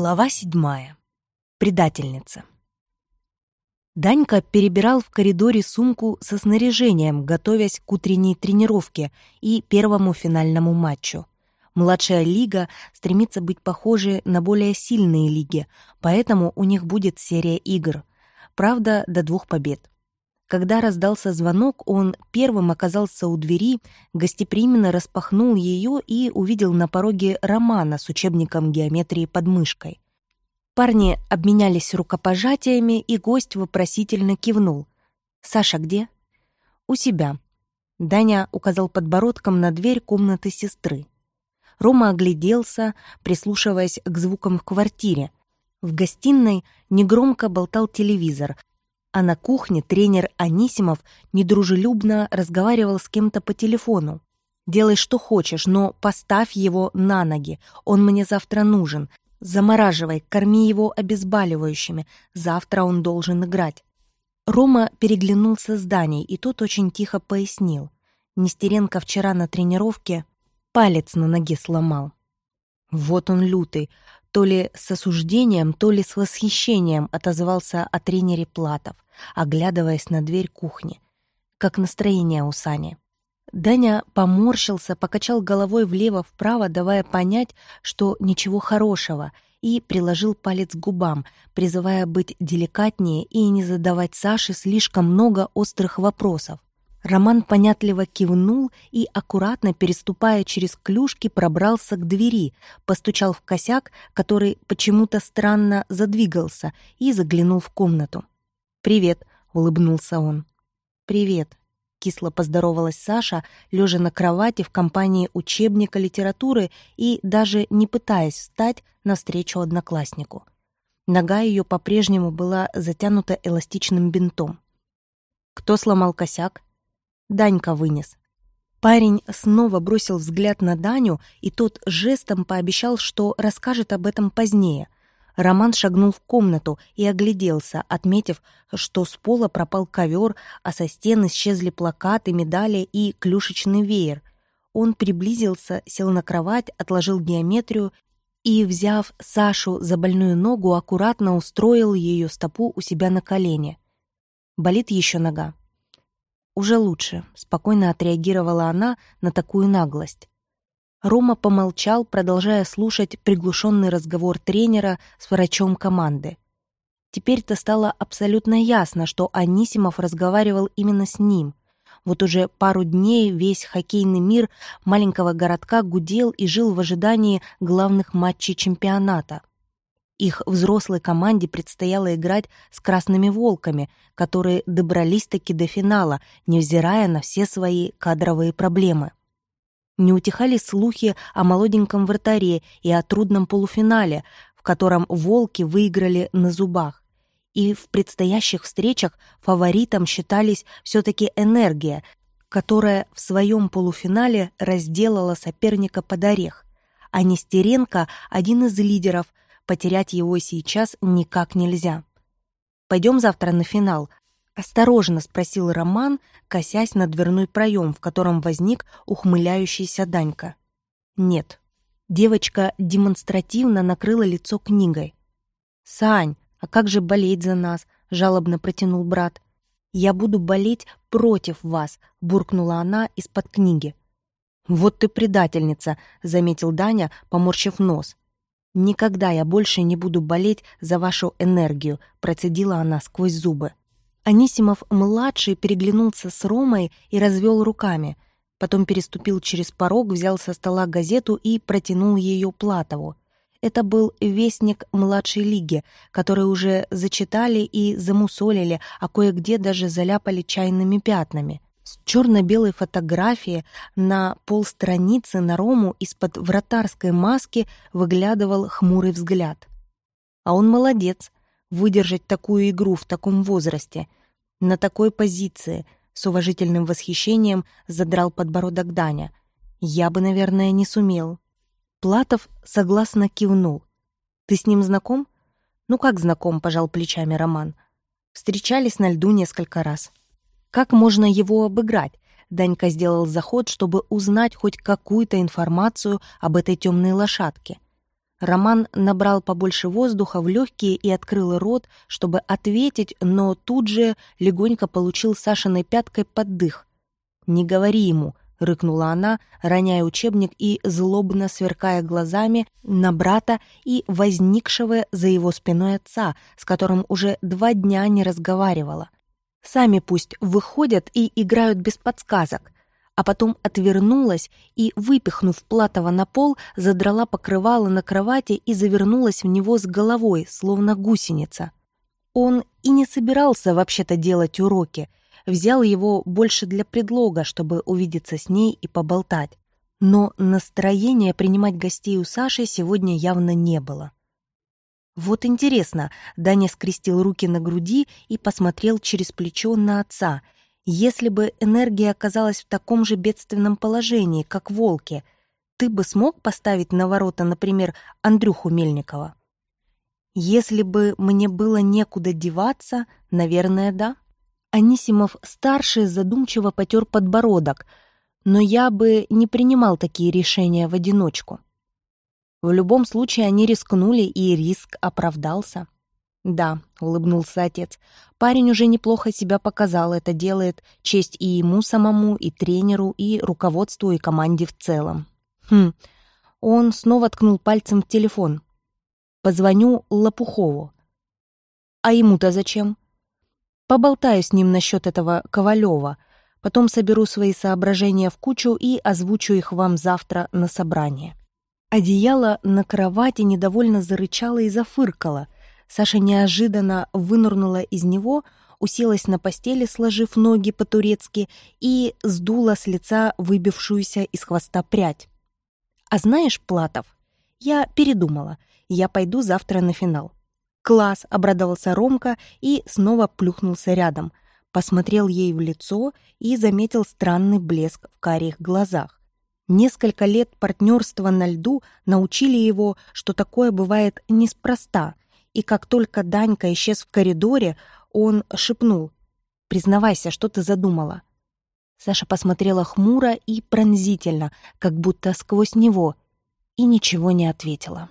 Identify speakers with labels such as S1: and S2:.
S1: Глава седьмая. Предательница. Данька перебирал в коридоре сумку со снаряжением, готовясь к утренней тренировке и первому финальному матчу. Младшая лига стремится быть похожей на более сильные лиги, поэтому у них будет серия игр. Правда, до двух побед. Когда раздался звонок, он первым оказался у двери, гостеприимно распахнул ее и увидел на пороге Романа с учебником геометрии под мышкой. Парни обменялись рукопожатиями, и гость вопросительно кивнул. «Саша где?» «У себя». Даня указал подбородком на дверь комнаты сестры. Рома огляделся, прислушиваясь к звукам в квартире. В гостиной негромко болтал телевизор, а на кухне тренер Анисимов недружелюбно разговаривал с кем-то по телефону. «Делай, что хочешь, но поставь его на ноги. Он мне завтра нужен. Замораживай, корми его обезболивающими. Завтра он должен играть». Рома переглянулся с Даней, и тот очень тихо пояснил. Нестеренко вчера на тренировке палец на ноге сломал. Вот он лютый, то ли с осуждением, то ли с восхищением отозвался о тренере Платов, оглядываясь на дверь кухни. Как настроение у Сани. Даня поморщился, покачал головой влево-вправо, давая понять, что ничего хорошего, и приложил палец к губам, призывая быть деликатнее и не задавать Саше слишком много острых вопросов. Роман понятливо кивнул и, аккуратно переступая через клюшки, пробрался к двери, постучал в косяк, который почему-то странно задвигался, и заглянул в комнату. «Привет», — улыбнулся он. «Привет», — кисло поздоровалась Саша, лежа на кровати в компании учебника литературы и даже не пытаясь встать навстречу однокласснику. Нога ее по-прежнему была затянута эластичным бинтом. «Кто сломал косяк?» Данька вынес. Парень снова бросил взгляд на Даню, и тот жестом пообещал, что расскажет об этом позднее. Роман шагнул в комнату и огляделся, отметив, что с пола пропал ковер, а со стен исчезли плакаты, медали и клюшечный веер. Он приблизился, сел на кровать, отложил геометрию и, взяв Сашу за больную ногу, аккуратно устроил ее стопу у себя на колене. Болит еще нога. «Уже лучше», — спокойно отреагировала она на такую наглость. Рома помолчал, продолжая слушать приглушенный разговор тренера с врачом команды. Теперь-то стало абсолютно ясно, что Анисимов разговаривал именно с ним. Вот уже пару дней весь хоккейный мир маленького городка гудел и жил в ожидании главных матчей чемпионата. Их взрослой команде предстояло играть с красными волками, которые добрались-таки до финала, невзирая на все свои кадровые проблемы. Не утихали слухи о молоденьком вратаре и о трудном полуфинале, в котором волки выиграли на зубах. И в предстоящих встречах фаворитом считались все-таки энергия, которая в своем полуфинале разделала соперника под орех. А Нестеренко — один из лидеров — Потерять его сейчас никак нельзя. «Пойдем завтра на финал», — осторожно спросил Роман, косясь на дверной проем, в котором возник ухмыляющийся Данька. «Нет». Девочка демонстративно накрыла лицо книгой. «Сань, а как же болеть за нас?» — жалобно протянул брат. «Я буду болеть против вас», — буркнула она из-под книги. «Вот ты предательница», — заметил Даня, поморщив нос. «Никогда я больше не буду болеть за вашу энергию», — процедила она сквозь зубы. Анисимов-младший переглянулся с Ромой и развел руками. Потом переступил через порог, взял со стола газету и протянул ее Платову. Это был вестник младшей лиги, который уже зачитали и замусолили, а кое-где даже заляпали чайными пятнами. Черно-белой фотографии на полстраницы на Рому из-под вратарской маски выглядывал хмурый взгляд. А он молодец, выдержать такую игру в таком возрасте, на такой позиции, с уважительным восхищением задрал подбородок Даня. Я бы, наверное, не сумел. Платов согласно кивнул. «Ты с ним знаком?» «Ну как знаком?» — пожал плечами Роман. «Встречались на льду несколько раз». Как можно его обыграть? Данька сделал заход, чтобы узнать хоть какую-то информацию об этой темной лошадке. Роман набрал побольше воздуха в легкие и открыл рот, чтобы ответить, но тут же легонько получил Сашиной пяткой под дых. «Не говори ему», — рыкнула она, роняя учебник и злобно сверкая глазами на брата и возникшего за его спиной отца, с которым уже два дня не разговаривала. «Сами пусть выходят и играют без подсказок», а потом отвернулась и, выпихнув Платова на пол, задрала покрывало на кровати и завернулась в него с головой, словно гусеница. Он и не собирался вообще-то делать уроки, взял его больше для предлога, чтобы увидеться с ней и поболтать. Но настроения принимать гостей у Саши сегодня явно не было. Вот интересно, Даня скрестил руки на груди и посмотрел через плечо на отца — если бы энергия оказалась в таком же бедственном положении, как волки, ты бы смог поставить на ворота, например, Андрюху Мельникова? Если бы мне было некуда деваться, наверное, да. Анисимов-старший задумчиво потер подбородок, но я бы не принимал такие решения в одиночку. В любом случае они рискнули, и риск оправдался. «Да», — улыбнулся отец, — «парень уже неплохо себя показал, это делает честь и ему самому, и тренеру, и руководству, и команде в целом». «Хм». Он снова ткнул пальцем в телефон. «Позвоню Лопухову». «А ему-то зачем?» «Поболтаю с ним насчет этого Ковалева, потом соберу свои соображения в кучу и озвучу их вам завтра на собрание». Одеяло на кровати недовольно зарычало и зафыркало — Саша неожиданно вынырнула из него, уселась на постели, сложив ноги по-турецки, и сдула с лица выбившуюся из хвоста прядь. «А знаешь, Платов, я передумала. Я пойду завтра на финал». «Класс!» — обрадовался Ромка и снова плюхнулся рядом. Посмотрел ей в лицо и заметил странный блеск в карих глазах. Несколько лет партнерства на льду научили его, что такое бывает неспроста, и как только Данька исчез в коридоре, он шепнул «Признавайся, что ты задумала?» Саша посмотрела хмуро и пронзительно, как будто сквозь него, и ничего не ответила.